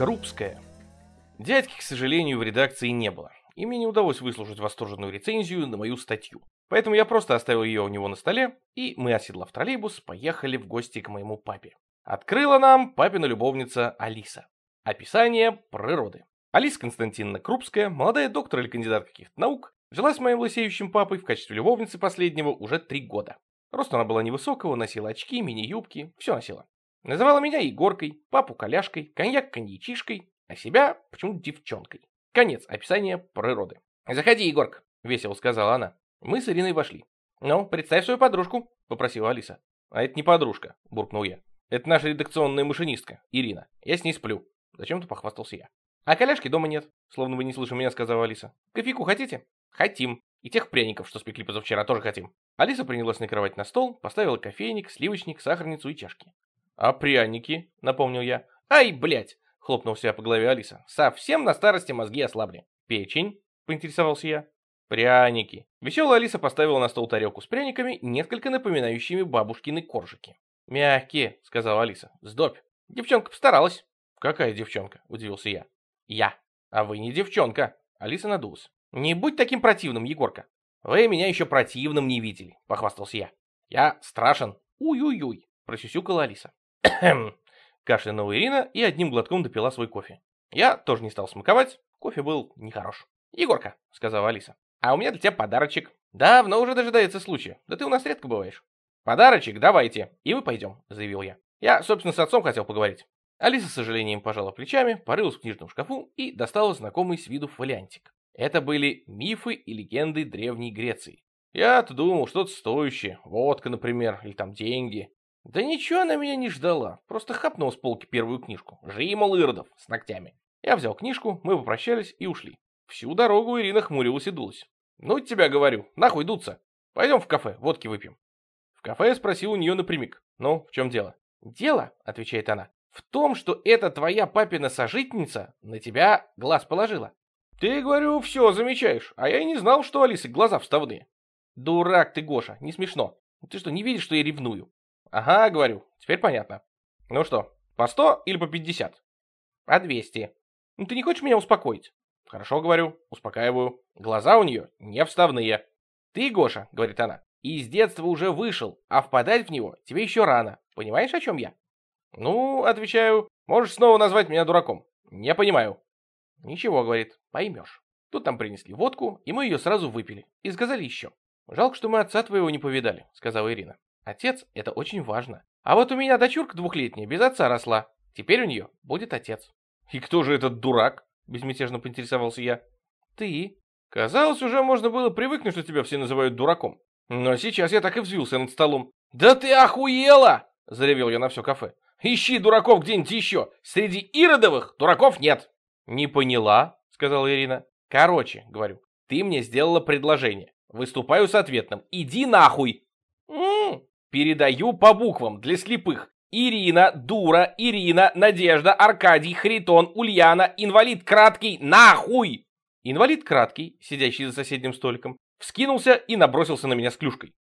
Крупская. Дядьки, к сожалению, в редакции не было и мне не удалось выслушать восторженную рецензию на мою статью. Поэтому я просто оставил ее у него на столе, и мы, оседлав троллейбус, поехали в гости к моему папе. Открыла нам папина любовница Алиса. Описание природы. Алиса Константиновна Крупская, молодая доктор или кандидат каких-то наук, жила с моим лысеющим папой в качестве любовницы последнего уже три года. Рост она была невысокого, носила очки, мини-юбки, все носила. Называла меня Егоркой, папу коляшкой, коньяк коньячишкой, а себя почему-то девчонкой. Конец описания природы. «Заходи, Егорка», — весело сказала она. Мы с Ириной вошли. «Ну, представь свою подружку», — попросила Алиса. «А это не подружка», — буркнул я. «Это наша редакционная машинистка, Ирина. Я с ней сплю». Зачем-то похвастался я. «А коляшки дома нет», — словно вы не слышали меня, сказала Алиса. «Кофейку хотите?» «Хотим. И тех пряников, что спекли позавчера, тоже хотим». Алиса принялась накрывать на стол, поставила кофейник, сливочник, сахарницу и чашки. «А пряники?» — напомнил я. «Ай, блядь!» — хлопнул себя по голове Алиса. «Совсем на старости мозги ослабли». «Печень?» — поинтересовался я. «Пряники». Веселая Алиса поставила на стол тарелку с пряниками, несколько напоминающими бабушкины коржики. «Мягкие», — сказала Алиса. «Сдобь». Девчонка постаралась. «Какая девчонка?» — удивился я. «Я». «А вы не девчонка». Алиса надулась. «Не будь таким противным, Егорка». «Вы меня еще противным не видели», — похвастался я. «Я страшен». «Уй-уй-уй», — просюсюкала Алиса. Кашлянула Ирина и одним глотком допила свой кофе. Я тоже не стал смаковать, кофе был нехорош. «Егорка», — сказала Алиса, — «а у меня для тебя подарочек. Давно уже дожидается случая, да ты у нас редко бываешь». «Подарочек давайте, и мы пойдем», — заявил я. Я, собственно, с отцом хотел поговорить. Алиса с сожалением пожала плечами, порылась в книжном шкафу и достала знакомый с виду фолиантик. Это были мифы и легенды Древней Греции. Я-то думал, что-то стоящее, водка, например, или там деньги. Да ничего она меня не ждала, просто хапнула с полки первую книжку. Жри, мол, с ногтями. Я взял книжку, мы попрощались и ушли. Всю дорогу Ирина хмурилась и дулась. Ну, тебя говорю, нахуй дуться. Пойдем в кафе, водки выпьем. В кафе я спросил у нее напрямик. Ну, в чем дело? Дело, отвечает она, в том, что эта твоя папина сожительница на тебя глаз положила. Ты, говорю, все замечаешь, а я и не знал, что Алисы глаза вставные. Дурак ты, Гоша, не смешно. Ты что, не видишь, что я ревную? Ага, говорю, теперь понятно. Ну что, по сто или по пятьдесят? По двести. Ну ты не хочешь меня успокоить? Хорошо, говорю, успокаиваю. Глаза у нее не вставные. Ты, Гоша, говорит она, из детства уже вышел, а впадать в него тебе еще рано. Понимаешь, о чем я? Ну, отвечаю, можешь снова назвать меня дураком. Не понимаю. Ничего, говорит, поймешь. Тут там принесли водку, и мы ее сразу выпили. И сказали еще. Жалко, что мы отца твоего не повидали, сказала Ирина. Отец — это очень важно. А вот у меня дочурка двухлетняя без отца росла. Теперь у нее будет отец. И кто же этот дурак? Безмятежно поинтересовался я. Ты. Казалось, уже можно было привыкнуть, что тебя все называют дураком. Но сейчас я так и взвился над столом. «Да ты охуела!» — заревел я на все кафе. Ищи дураков где-нибудь еще. Среди иродовых дураков нет. Не поняла, сказала Ирина. Короче, говорю, ты мне сделала предложение. Выступаю с ответным. Иди нахуй. Передаю по буквам для слепых. Ирина, Дура, Ирина, Надежда, Аркадий, Хритон, Ульяна, инвалид краткий, нахуй! Инвалид краткий, сидящий за соседним столиком, вскинулся и набросился на меня с клюшкой.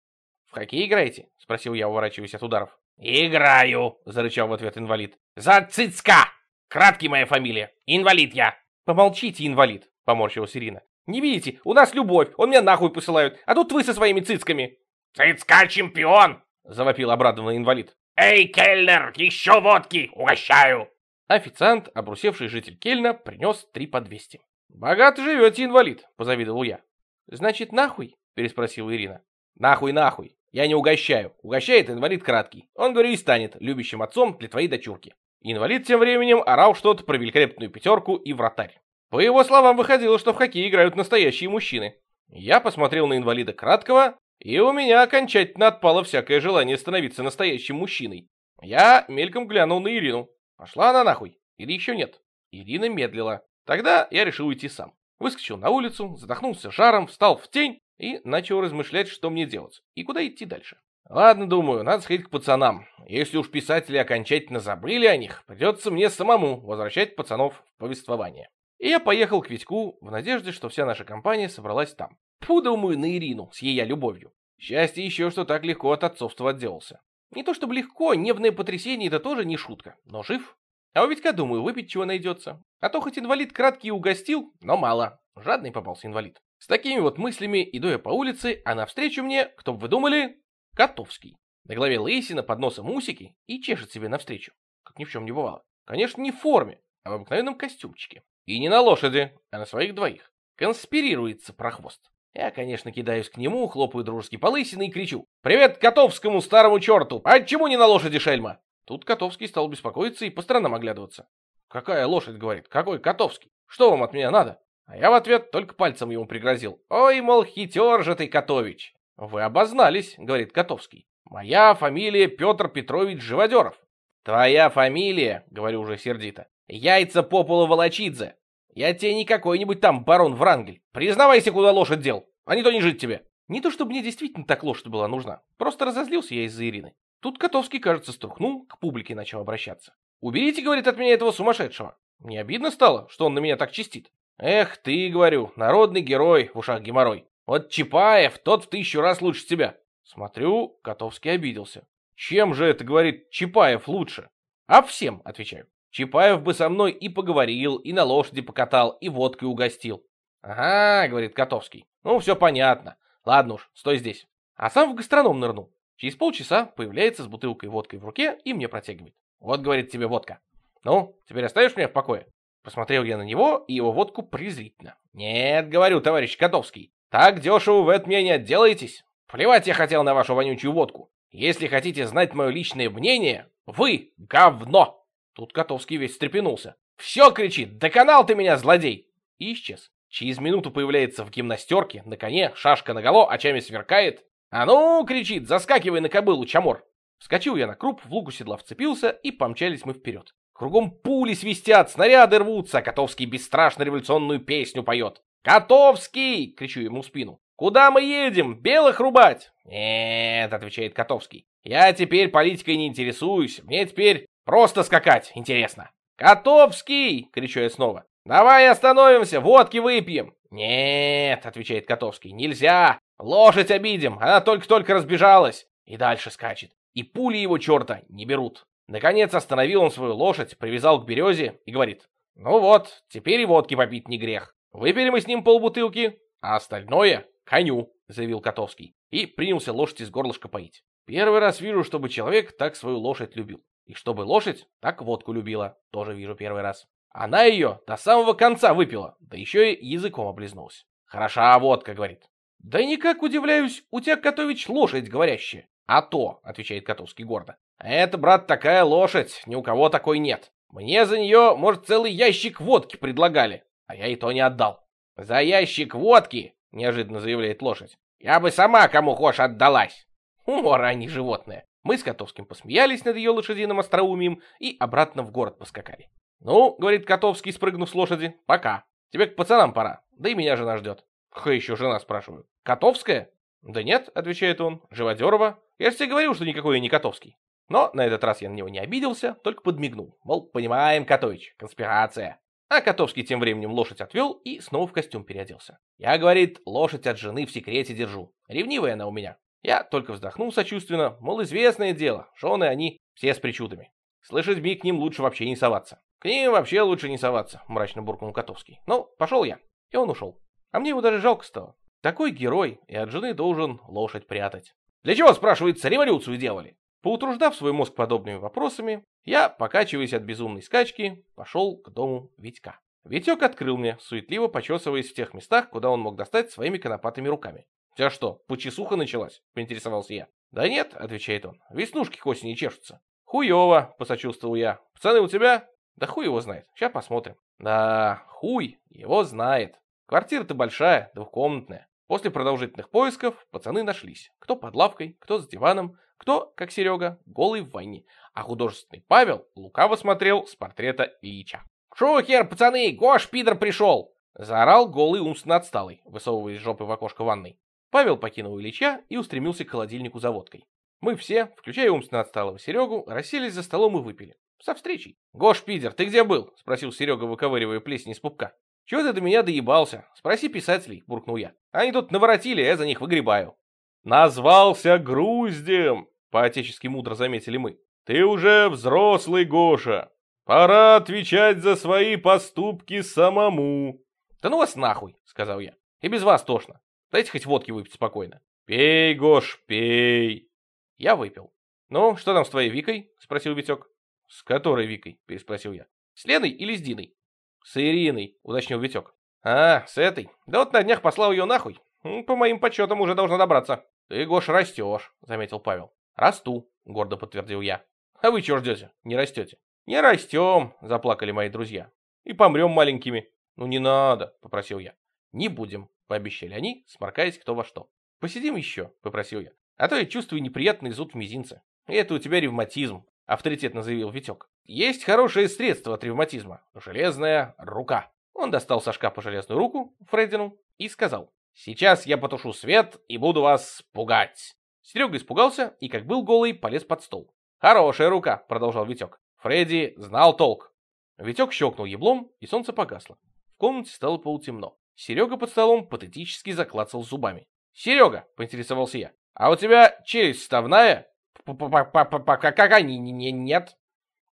«В хоккей играете?» — спросил я, уворачиваясь от ударов. «Играю!» — зарычал в ответ инвалид. «За цицка! Краткий моя фамилия. Инвалид я!» «Помолчите, инвалид!» — поморщилась Ирина. «Не видите, у нас любовь, он меня нахуй посылают, а тут вы со своими цицками!» «Цицка чемпион!» — завопил обрадованный инвалид. «Эй, Кельнер, еще водки! Угощаю!» Официант, обрусевший житель Кельна, принес три по двести. «Богато живете, инвалид!» — позавидовал я. «Значит, нахуй?» — переспросила Ирина. «Нахуй, нахуй! Я не угощаю. Угощает инвалид краткий. Он, говорю, и станет любящим отцом для твоей дочурки. Инвалид тем временем орал что-то про великолепную пятерку и вратарь. По его словам, выходило, что в хоккей играют настоящие мужчины. Я посмотрел на инвалида краткого, и у меня окончательно отпало всякое желание становиться настоящим мужчиной. Я мельком глянул на Ирину. Пошла она нахуй? Или еще нет? Ирина медлила. Тогда я решил уйти сам. Выскочил на улицу, задохнулся жаром, встал в тень и начал размышлять, что мне делать и куда идти дальше. Ладно, думаю, надо сходить к пацанам. Если уж писатели окончательно забыли о них, придется мне самому возвращать пацанов в повествование. И я поехал к Витьку в надежде, что вся наша компания собралась там. Фу, думаю, на Ирину с ее любовью. Счастье еще, что так легко от отцовства отделался. Не то чтобы легко, нервное потрясение это тоже не шутка, но жив. А у Витька, думаю, выпить чего найдется. А то хоть инвалид краткий угостил, но мало. Жадный попался инвалид. С такими вот мыслями иду я по улице, а навстречу мне, кто бы вы думали, Котовский. На голове лысина, под носом усики и чешет себе навстречу, как ни в чем не бывало. Конечно, не в форме, а в обыкновенном костюмчике. И не на лошади, а на своих двоих. Конспирируется прохвост. Я, конечно, кидаюсь к нему, хлопаю дружески по лысине и кричу. «Привет Котовскому старому черту! А чему не на лошади, шельма?» Тут Котовский стал беспокоиться и по сторонам оглядываться. «Какая лошадь?» — говорит. «Какой Котовский? Что вам от меня надо?» А я в ответ только пальцем ему пригрозил. «Ой, мол, хитер же ты, Котович!» «Вы обознались», — говорит Котовский. «Моя фамилия Петр Петрович Живодеров». «Твоя фамилия», — говорю уже сердито, — «Яйца по полу Волочидзе. Я тебе не какой-нибудь там барон Врангель. Признавайся, куда лошадь дел, а не то не жить тебе». Не то, чтобы мне действительно так лошадь была нужна. Просто разозлился я из-за Ирины. Тут Котовский, кажется, струхнул, к публике начал обращаться. «Уберите, — говорит, — от меня этого сумасшедшего. Мне обидно стало, что он на меня так чистит. Эх ты, говорю, народный герой в ушах геморрой. Вот Чапаев, тот в тысячу раз лучше тебя. Смотрю, Котовский обиделся. Чем же это, говорит, Чапаев лучше? А всем, отвечаю. Чапаев бы со мной и поговорил, и на лошади покатал, и водкой угостил. Ага, говорит Котовский. Ну, все понятно. Ладно уж, стой здесь. А сам в гастроном нырнул. Через полчаса появляется с бутылкой водкой в руке и мне протягивает. Вот, говорит тебе водка. Ну, теперь оставишь меня в покое? Посмотрел я на него и его водку презрительно. Нет, говорю, товарищ Котовский, так дешево вы от меня не отделаетесь. Плевать я хотел на вашу вонючую водку. Если хотите знать мое личное мнение, вы говно. Тут Котовский весь встрепенулся. Все кричит, доконал ты меня, злодей. И исчез. Через минуту появляется в гимнастерке, на коне, шашка наголо, очами сверкает. «А ну!» — кричит, «заскакивай на кобылу, чамор!» Вскочил я на круп, в луку седла вцепился, и помчались мы вперед. Кругом пули свистят, снаряды рвутся, а Котовский бесстрашно революционную песню поет. «Котовский!» — кричу ему в спину. «Куда мы едем? Белых рубать?» «Нет», — отвечает Котовский. «Я теперь политикой не интересуюсь. Мне теперь просто скакать интересно». «Котовский!» — кричу я снова. «Давай остановимся, водки выпьем!» «Нет», — отвечает Котовский, — «нельзя! Лошадь обидим, она только-только разбежалась!» И дальше скачет. И пули его черта не берут. Наконец остановил он свою лошадь, привязал к березе и говорит, «Ну вот, теперь и водки попить не грех. Выпили мы с ним полбутылки, а остальное — коню», — заявил Котовский, и принялся лошадь из горлышка поить. Первый раз вижу, чтобы человек так свою лошадь любил. И чтобы лошадь так водку любила, тоже вижу первый раз. Она ее до самого конца выпила, да еще и языком облизнулась. Хороша водка, говорит. Да никак удивляюсь, у тебя, Котович, лошадь говорящая. А то, отвечает Котовский гордо. Это, брат, такая лошадь, ни у кого такой нет. Мне за нее, может, целый ящик водки предлагали, а я и то не отдал. За ящик водки, неожиданно заявляет лошадь, я бы сама кому хочешь отдалась. Умора, а не животное. Мы с Котовским посмеялись над ее лошадиным остроумием и обратно в город поскакали. «Ну, — говорит Котовский, спрыгнув с лошади, — пока. Тебе к пацанам пора, да и меня жена ждет». «Какая еще жена?» — спрашиваю. «Котовская?» «Да нет», — отвечает он, — «Живодерова. Я же тебе говорил, что никакой я не Котовский». Но на этот раз я на него не обиделся, только подмигнул. Мол, понимаем, Котович, конспирация. А Котовский тем временем лошадь отвел и снова в костюм переоделся. Я, говорит, лошадь от жены в секрете держу. Ревнивая она у меня. Я только вздохнул сочувственно, мол, известное дело, жены они все с причудами. Слышать би к ним лучше вообще не соваться. К ним вообще лучше не соваться, мрачно буркнул Котовский. Ну, пошел я. И он ушел. А мне его даже жалко стало. Такой герой, и от жены должен лошадь прятать. Для чего, спрашивается, революцию делали? Поутруждав свой мозг подобными вопросами, я, покачиваясь от безумной скачки, пошел к дому Витька. Витек открыл мне, суетливо почесываясь в тех местах, куда он мог достать своими конопатыми руками. «У тебя что, почесуха началась?» — поинтересовался я. «Да нет», — отвечает он, — «веснушки к осени чешутся». «Хуёво», — посочувствовал я. «Пацаны у тебя?» «Да хуй его знает, сейчас посмотрим». «Да, хуй его знает. Квартира-то большая, двухкомнатная. После продолжительных поисков пацаны нашлись. Кто под лавкой, кто с диваном, кто, как Серега, голый в ванне. А художественный Павел лукаво смотрел с портрета Ильича. «Шо, хер, пацаны, Гош, пидор, пришел!» Заорал голый умственно отсталый, высовывая из жопы в окошко ванной. Павел покинул Ильича и устремился к холодильнику за водкой. Мы все, включая умственно отсталого Серегу, расселись за столом и выпили. Со встречей. «Гош, пидор, ты где был?» — спросил Серега, выковыривая плесень из пупка. «Чего ты до меня доебался? Спроси писателей», — буркнул я. «Они тут наворотили, я за них выгребаю». «Назвался груздем», — по-отечески мудро заметили мы. «Ты уже взрослый, Гоша. Пора отвечать за свои поступки самому. Да ну вас нахуй, сказал я. И без вас тошно. Дайте хоть водки выпить спокойно. Пей, Гош, пей. Я выпил. Ну, что там с твоей Викой? Спросил Витек. С которой Викой? Переспросил я. С Леной или с Диной? С Ириной, уточнил Витек. А, с этой. Да вот на днях послал ее нахуй. По моим подсчетам уже должна добраться. Ты, Гош, растешь, заметил Павел. Расту, гордо подтвердил я. А вы чего ждете? Не растете? Не растем, заплакали мои друзья. И помрем маленькими. Ну не надо, попросил я. Не будем, пообещали они, сморкаясь кто во что. Посидим еще, попросил я. А то я чувствую неприятный зуд в мизинце. Это у тебя ревматизм, авторитетно заявил Витек. Есть хорошее средство от ревматизма. Железная рука. Он достал со шкафа железную руку, Фреддину, и сказал. Сейчас я потушу свет и буду вас пугать. Серега испугался и, как был голый, полез под стол. «Хорошая рука», — продолжал Витек. Фредди знал толк. Витек щелкнул еблом, и солнце погасло. В комнате стало полутемно. Серега под столом патетически заклацал зубами. «Серега», — поинтересовался я, — «а у тебя челюсть вставная?» «Какая? Нет».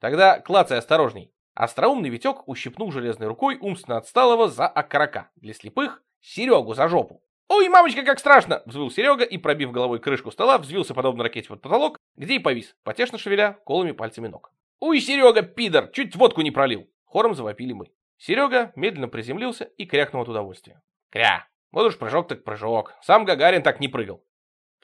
«Тогда клацай осторожней». Остроумный Витек ущипнул железной рукой умственно отсталого за окорока. Для слепых Серегу за жопу. «Ой, мамочка, как страшно!» — взвыл Серега и, пробив головой крышку стола, взвился подобно ракете под потолок, где и повис, потешно шевеля колыми пальцами ног. «Уй, Серега, пидор, чуть водку не пролил!» Хором завопили мы. Серега медленно приземлился и крякнул от удовольствия. «Кря! Вот уж прыжок так прыжок. Сам Гагарин так не прыгал».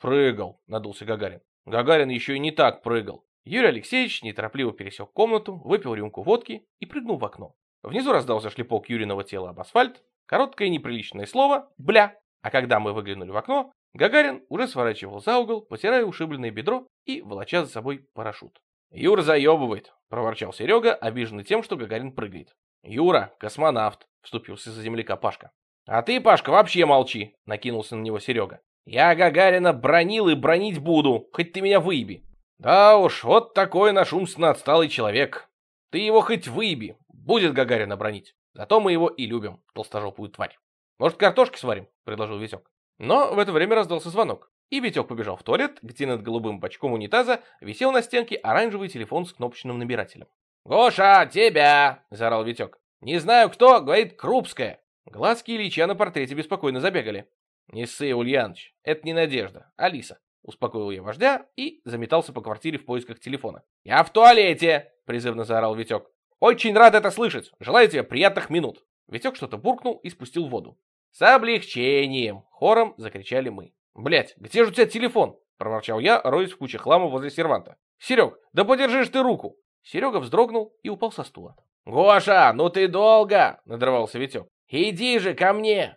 «Прыгал», — надулся Гагарин. Гагарин еще и не так прыгал. Юрий Алексеевич неторопливо пересек комнату, выпил рюмку водки и прыгнул в окно. Внизу раздался шлепок Юриного тела об асфальт, короткое неприличное слово «бля». А когда мы выглянули в окно, Гагарин уже сворачивал за угол, потирая ушибленное бедро и волоча за собой парашют. «Юра заебывает», — проворчал Серега, обиженный тем, что Гагарин прыгает. «Юра, космонавт», — вступился за земляка Пашка. «А ты, Пашка, вообще молчи», — накинулся на него Серега. «Я Гагарина бронил и бронить буду, хоть ты меня выеби». «Да уж, вот такой наш умственно отсталый человек. Ты его хоть выеби, будет Гагарина бронить. Зато мы его и любим, толстожопую тварь». «Может, картошки сварим?» — предложил Витек. Но в это время раздался звонок, и Витек побежал в туалет, где над голубым бачком унитаза висел на стенке оранжевый телефон с кнопочным набирателем. «Гоша, тебя!» — заорал Витек. «Не знаю кто, — говорит Крупская». Глазки Ильича на портрете беспокойно забегали. «Не ссы, Ульяныч, это не Надежда, Алиса», — успокоил я вождя и заметался по квартире в поисках телефона. «Я в туалете!» — призывно заорал Витек. «Очень рад это слышать! Желаю тебе приятных минут!» Витек что-то буркнул и спустил воду. «С облегчением!» — хором закричали мы. Блять, где же у тебя телефон?» — проворчал я, роясь в куче хлама возле серванта. «Серег, да подержишь ты руку!» Серега вздрогнул и упал со стула. «Гоша, ну ты долго!» — надрывался Витек. «Иди же ко мне!»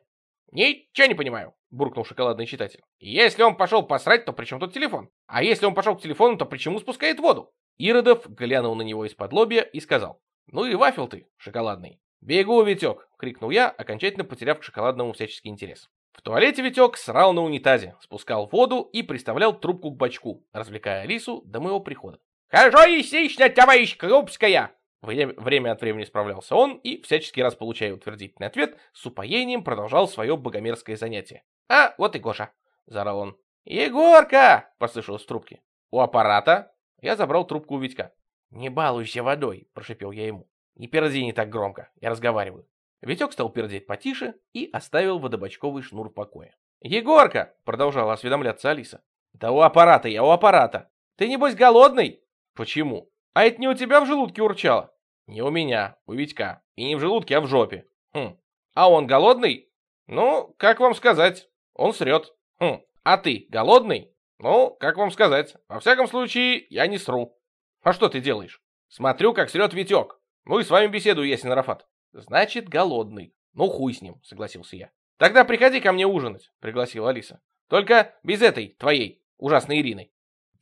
«Ничего не понимаю!» — буркнул шоколадный читатель. «Если он пошел посрать, то при чем тут телефон? А если он пошел к телефону, то почему спускает воду?» Иродов глянул на него из-под лобья и сказал. «Ну и вафел ты, шоколадный!» «Бегу, Витек!» — крикнул я, окончательно потеряв к шоколадному всяческий интерес. В туалете Витек срал на унитазе, спускал воду и приставлял трубку к бачку, развлекая Алису до моего прихода. «Хорошо, естественно, товарищ Крупская!» Время от времени справлялся он и, всячески раз получая утвердительный ответ, с упоением продолжал свое богомерзкое занятие. «А, вот и Гоша!» — заорал он. «Егорка!» — послышалось в трубке. «У аппарата?» Я забрал трубку у Витька. «Не балуйся водой!» — прошипел я ему. Не перди не так громко, я разговариваю. Витек стал пердеть потише и оставил водобачковый шнур в покое. «Егорка!» — продолжала осведомляться Алиса. «Да у аппарата я, у аппарата. Ты небось голодный?» «Почему? А это не у тебя в желудке урчало?» «Не у меня, у Витька. И не в желудке, а в жопе». «Хм. А он голодный?» «Ну, как вам сказать? Он срет». «Хм. А ты голодный?» «Ну, как вам сказать? Во всяком случае, я не сру». «А что ты делаешь?» «Смотрю, как срет Витек. Ну и с вами беседую, Ясен Арафат. Значит, голодный. Ну, хуй с ним, согласился я. Тогда приходи ко мне ужинать, пригласила Алиса. Только без этой, твоей, ужасной Ирины.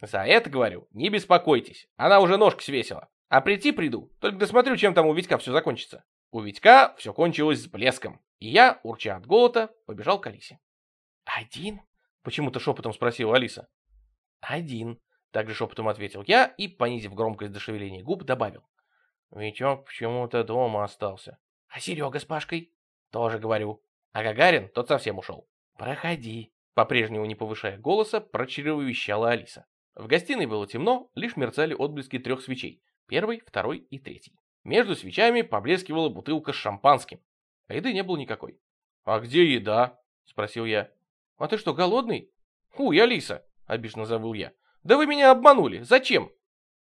За это, говорю, не беспокойтесь. Она уже ножки свесила. А прийти приду, только досмотрю, чем там у Витька все закончится. У Витька все кончилось с блеском. И я, урча от голода, побежал к Алисе. «Один?» — почему-то шепотом спросила Алиса. «Один», — также шепотом ответил я и, понизив громкость до шевеления губ, добавил. Витек почему-то дома остался. А Серега с Пашкой? Тоже говорю. А Гагарин, тот совсем ушел. Проходи. По-прежнему не повышая голоса, прочерёво вещала Алиса. В гостиной было темно, лишь мерцали отблески трех свечей. Первый, второй и третий. Между свечами поблескивала бутылка с шампанским. А еды не было никакой. «А где еда?» — спросил я. «А ты что, голодный?» «Фу, я Лиса!» — обиженно забыл я. «Да вы меня обманули! Зачем?»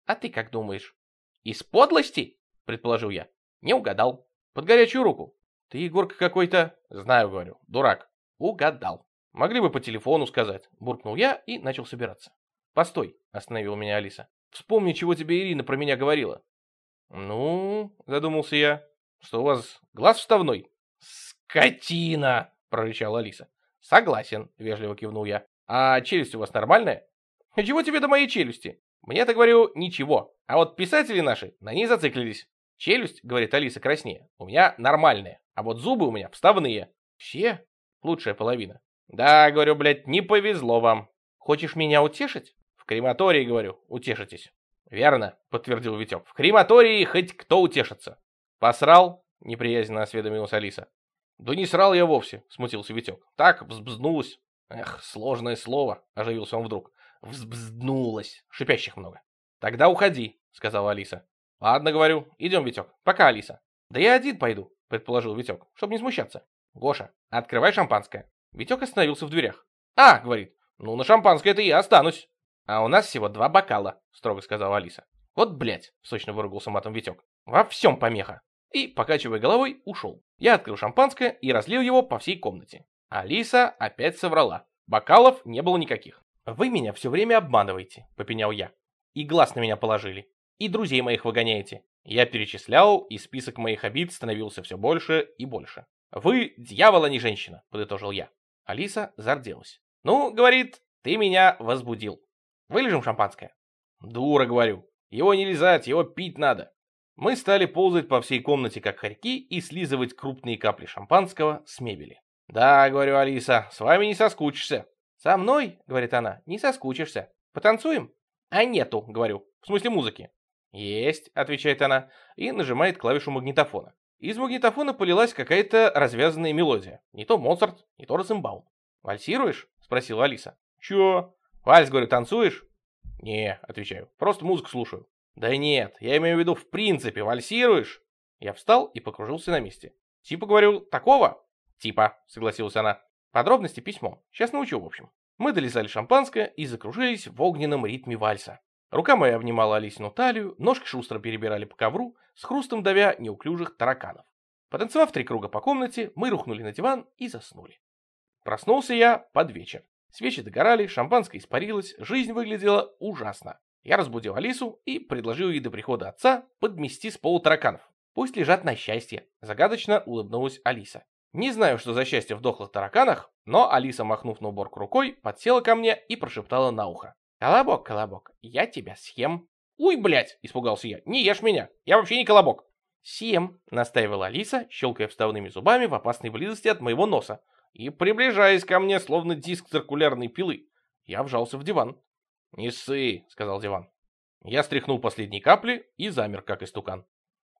«А ты как думаешь?» «Из подлости?» — предположил я. «Не угадал. Под горячую руку. Ты, Егорка, какой-то...» «Знаю, говорю. Дурак. Угадал. Могли бы по телефону сказать». Буркнул я и начал собираться. «Постой!» — остановила меня Алиса. «Вспомни, чего тебе Ирина про меня говорила». «Ну...» — задумался я. «Что у вас глаз вставной?» «Скотина!» — прорычала Алиса. «Согласен», — вежливо кивнул я. «А челюсть у вас нормальная?» «Чего тебе до моей челюсти?» «Мне-то, говорю, ничего. А вот писатели наши на ней зациклились. Челюсть, — говорит Алиса краснее, — у меня нормальная, а вот зубы у меня вставные. Все? Лучшая половина. Да, говорю, блядь, не повезло вам. Хочешь меня утешить? Крематории, говорю, утешитесь. Верно, подтвердил Витек. В крематории хоть кто утешится. Посрал? Неприязненно осведомилась Алиса. Да не срал я вовсе, смутился Витек. Так, взбзнулась. Эх, сложное слово, оживился он вдруг. Взбзднулась. Шипящих много. Тогда уходи, сказала Алиса. Ладно, говорю, идем, Витек. Пока, Алиса. Да я один пойду, предположил Витек, чтобы не смущаться. Гоша, открывай шампанское. Витек остановился в дверях. А, говорит, ну на шампанское это я останусь. А у нас всего два бокала, строго сказала Алиса. Вот, блядь, сочно выругался матом Витек. Во всем помеха и, покачивая головой, ушел. Я открыл шампанское и разлил его по всей комнате. Алиса опять соврала. Бокалов не было никаких. «Вы меня все время обманываете», — попенял я. «И глаз на меня положили. И друзей моих выгоняете». Я перечислял, и список моих обид становился все больше и больше. «Вы дьявол, а не женщина», — подытожил я. Алиса зарделась. «Ну, — говорит, — ты меня возбудил. Вылежим шампанское?» «Дура, — говорю. Его не лизать, его пить надо. Мы стали ползать по всей комнате, как хорьки, и слизывать крупные капли шампанского с мебели. «Да, — говорю Алиса, — с вами не соскучишься». «Со мной, — говорит она, — не соскучишься. Потанцуем?» «А нету, — говорю, — в смысле музыки». «Есть», — отвечает она, и нажимает клавишу магнитофона. Из магнитофона полилась какая-то развязанная мелодия. Не то Моцарт, не то Розенбаум. «Вальсируешь?» — спросила Алиса. «Чё?» «Вальс, говорю, танцуешь?» «Не», — отвечаю, — «просто музыку слушаю». Да нет, я имею в виду в принципе, вальсируешь? Я встал и покружился на месте. Типа говорю, такого? Типа, согласилась она. Подробности письмо. Сейчас научу, в общем. Мы долезали шампанское и закружились в огненном ритме вальса. Рука моя обнимала Алисину талию, ножки шустро перебирали по ковру, с хрустом давя неуклюжих тараканов. Потанцевав три круга по комнате, мы рухнули на диван и заснули. Проснулся я под вечер. Свечи догорали, шампанское испарилось, жизнь выглядела ужасно. Я разбудил Алису и предложил ей до прихода отца подмести с полу тараканов. Пусть лежат на счастье, загадочно улыбнулась Алиса. Не знаю, что за счастье в дохлых тараканах, но Алиса, махнув на уборку рукой, подсела ко мне и прошептала на ухо. «Колобок, колобок, я тебя съем». «Уй, блядь!» – испугался я. «Не ешь меня! Я вообще не колобок!» «Съем!» – настаивала Алиса, щелкая вставными зубами в опасной близости от моего носа и приближаясь ко мне, словно диск циркулярной пилы. Я вжался в диван. «Не ссы», — сказал Диван. Я стряхнул последние капли и замер, как истукан.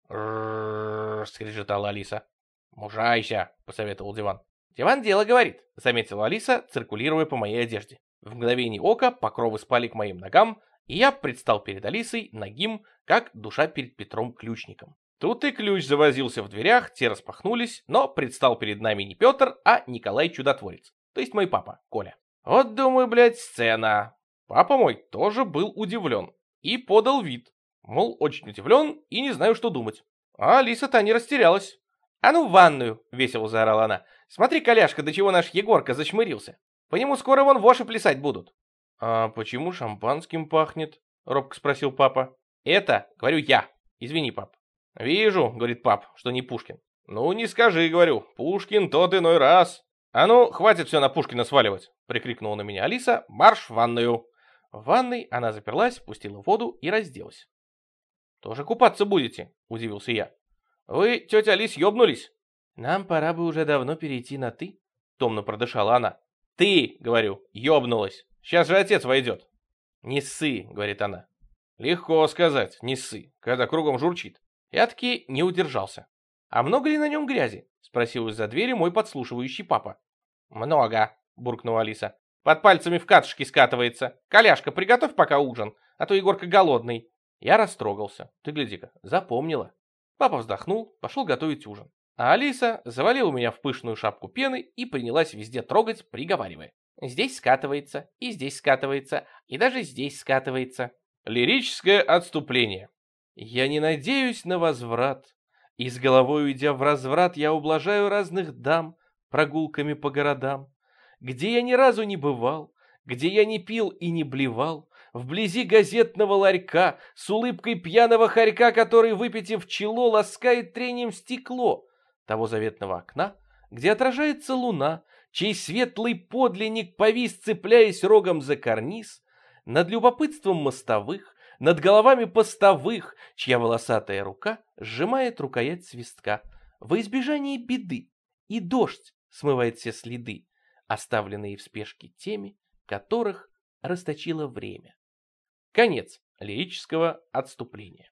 «Рррррр», — скрежетала Алиса. «Мужайся», — посоветовал Диван. «Диван дело говорит», — заметила Алиса, циркулируя по моей одежде. В мгновение ока покровы спали к моим ногам, и я предстал перед Алисой нагим, как душа перед Петром Ключником. Тут и ключ завозился в дверях, те распахнулись, но предстал перед нами не Петр, а Николай Чудотворец, то есть мой папа, Коля. Вот, думаю, блядь, сцена. Папа мой тоже был удивлен и подал вид, мол, очень удивлен и не знаю, что думать. А Алиса-то не растерялась. «А ну в ванную!» — весело заорала она. «Смотри, коляшка, до чего наш Егорка зачмырился. По нему скоро вон воши плясать будут». «А почему шампанским пахнет?» — робко спросил папа. «Это, говорю я. Извини, пап». «Вижу», — говорит пап, — «что не Пушкин». «Ну, не скажи, — говорю, — Пушкин тот иной раз». «А ну, хватит все на Пушкина сваливать!» — прикрикнула на меня Алиса. «Марш в ванную!» В ванной она заперлась, пустила воду и разделась. «Тоже купаться будете?» — удивился я. «Вы, тетя Алис, ёбнулись?» «Нам пора бы уже давно перейти на «ты», — томно продышала она. «Ты, — говорю, — ёбнулась. Сейчас же отец войдет». «Не ссы», — говорит она. «Легко сказать, не ссы, когда кругом журчит». Я таки не удержался. «А много ли на нем грязи?» — спросил из-за двери мой подслушивающий папа. «Много», — буркнула Алиса. Под пальцами в катышке скатывается. Коляшка, приготовь пока ужин, а то Егорка голодный. Я растрогался. Ты гляди-ка, запомнила. Папа вздохнул, пошел готовить ужин. А Алиса завалила меня в пышную шапку пены и принялась везде трогать, приговаривая. Здесь скатывается, и здесь скатывается, и даже здесь скатывается. Лирическое отступление. Я не надеюсь на возврат. И с головой уйдя в разврат, я ублажаю разных дам прогулками по городам. Где я ни разу не бывал, где я не пил и не блевал, вблизи газетного ларька, с улыбкой пьяного хорька, который, выпитив чело, ласкает трением стекло того заветного окна, где отражается луна, чей светлый подлинник повис, цепляясь рогом за карниз, над любопытством мостовых, над головами постовых, чья волосатая рука сжимает рукоять свистка, во избежание беды, и дождь смывает все следы, оставленные в спешке теми, которых расточило время. Конец лирического отступления.